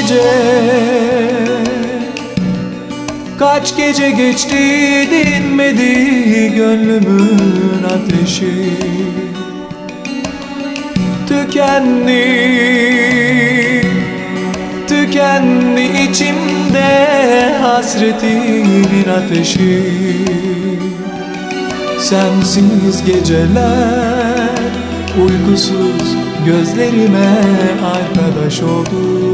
gece. Kaç gece geçti dinmedi gönlümün ateşi. Tükendi Tükendi içimde hasretinin ateşi. Sensiz geceler Uykusuz gözlerime arkadaş oldu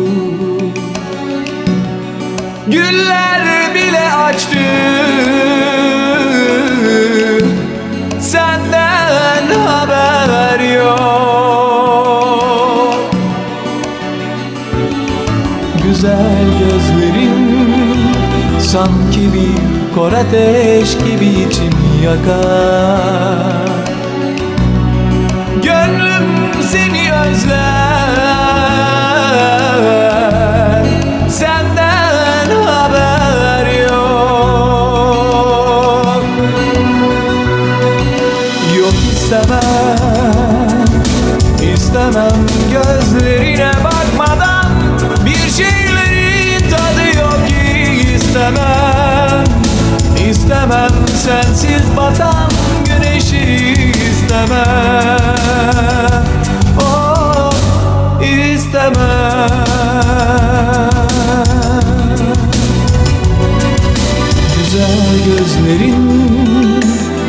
Güller bile açtı. Senden haber yok. Güzel gözlerin Sanki bir kor ateş gibi içimi yakar. Gönlüm seni özler İstemem gözlerine bakmadan Bir şeylerin tadı yok ki istemem. İstemem sensiz batan güneşi istemem. Oh istemem. Güzel gözlerin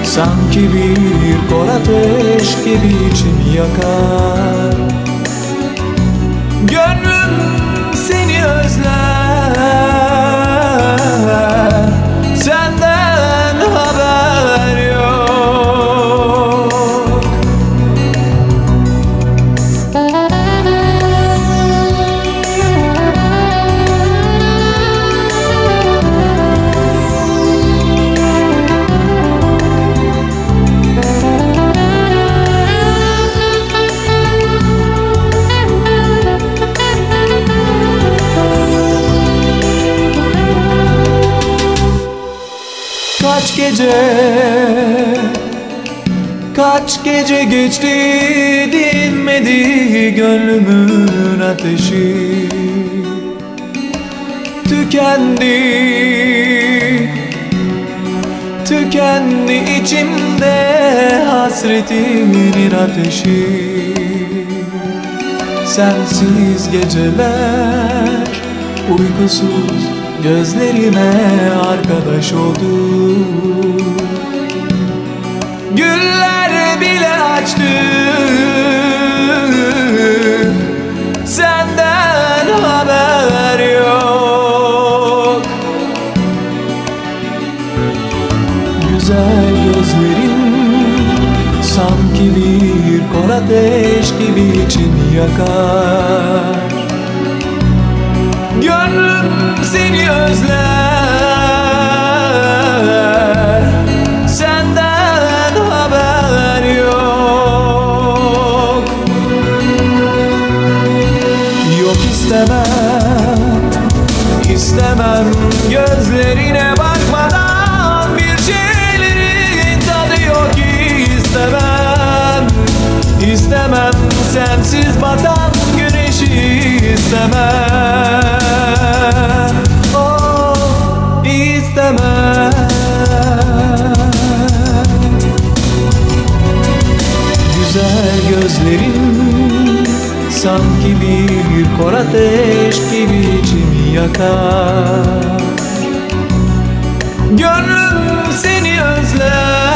Sanki bir kor ateş gibi içimi yakar Gönlüm seni özler gece. Kaç gece geçti dinmedi gönlümün ateşi. Tükendi Tükendi içimde hasretinin ateşi. Sensiz geceler Uykusuz gözlerime arkadaş oldu. Güller bile açtı. Senden haber yok. Güzel gözlerin Sanki bir kor ateş gibi içimi yakar Gönlüm seni özler. Senden haber yok. Yok istemem İstemem gözlerine bakmadan Bir şeylerin tadı yok. İstemem İstemem sensiz batan güneşi. İstemem Güzel. Gözlerin sanki bir kor ateş gibi içimi yakar. Gönlüm seni özler.